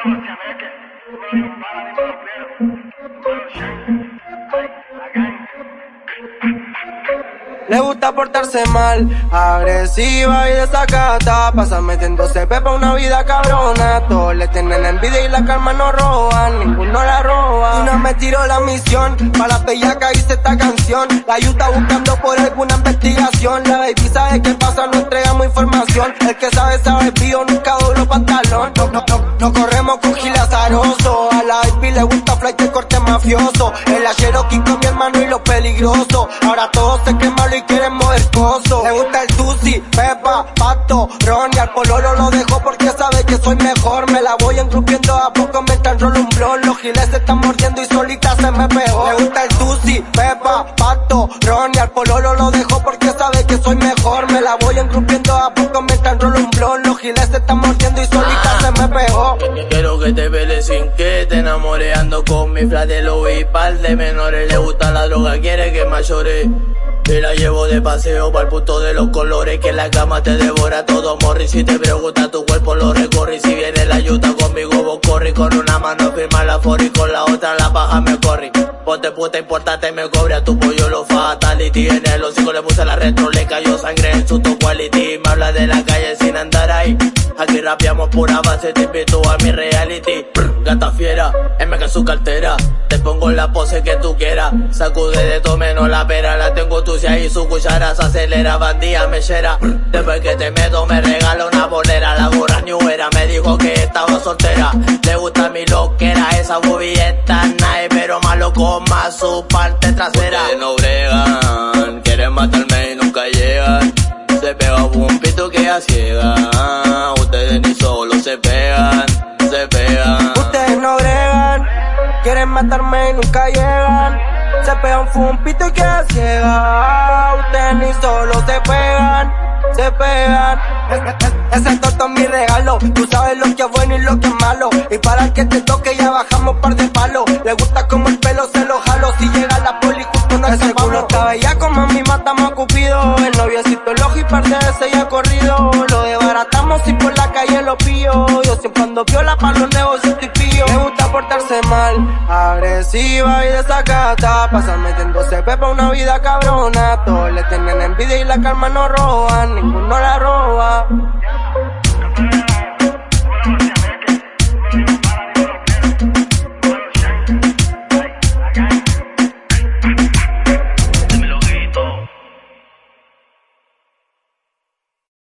ಮಾಡಬೇಕು gusta portarse mal, agresiva y desacata. Pasa metiéndose pepa una vida cabrona. Todos le tienen envidia y la calma no roban, ninguno la roba. Una me tiró la misión, para la bellaca hice esta canción. La ayuda buscando por alguna investigación. La baby sabe qué pasa, no entregamos información. El que sabe, sabe, pío, nunca doblo pantalón. No, no, corremos con gilazaroso. Le gusta flight de corte mafioso. El achero con mi hermano y lo peligroso. Ahora todos se queman y quieren mover coso. Le gusta el Tusi, Pepa, Pato, Ron y al pololo lo dejo porque sabe que soy mejor. Me la voy engrupiendo a poco mientras rolo un blon. Los giles se están mordiendo y solita se me pegó. Le gusta el Tusi, Pepa, Pato, Ron y al pololo lo dejo porque sabe que soy mejor. Me la voy engrupiendo a poco mientras rolo un blon. Los giles se están mordiendo y solita se me pegó. Con mi flat de y pal de menores. Le gusta la droga, quiere que mayore. Y la llevo de paseo para el punto de los colores Que la cama te devora todo morri. Si te pregunta tu cuerpo lo recorre. Si viene la ayuda conmigo vos corre. Con una mano firma la for y con la otra la paja me corre. Ponte puta importante me cobre a tu pollo lo fatality En el hocico. Le puse la retro le cayó sangre en su top quality Me habla de la calle sin andar ahí Aquí rapeamos pura base, te invito a mi reality. gata fiera, MK su cartera. Te pongo la pose que tú quieras. Sacude de todo menos la pera. La tengo tuya y su cuchara se acelera. Bandía mechera. Después que te meto, me regala una bolera. La gorra era, me dijo que estaba soltera. Le gusta mi loquera, esa bobilleta nice, pero malo con más su parte trasera. Ustedes no bregan, quieren matarme y nunca llegan. Se pega un pito que ya ciega quieren matarme y nunca llegan. Se pegan fumpito y queda ciega. Ustedes ni solo se pegan, se pegan. Ese es todo mi regalo. Tú sabes lo que es bueno y lo que es malo. Y para el que te toque ya bajamos par de palos. Le gusta como el pelo se lo jalo. Si llega la poli justo no Ese culo está bellaco, mami, matamos a Cupido. El noviocito loco y par de veces ya corrido. Lo desbaratamos y por la calle lo pillo. Yo siempre ando piola para los negocios y pillo. Me gusta portarse agresiva y desacata. Pasan metiéndose pepa una vida cabrona. Todos le tienen envidia y la calma no roban, ninguno la roba.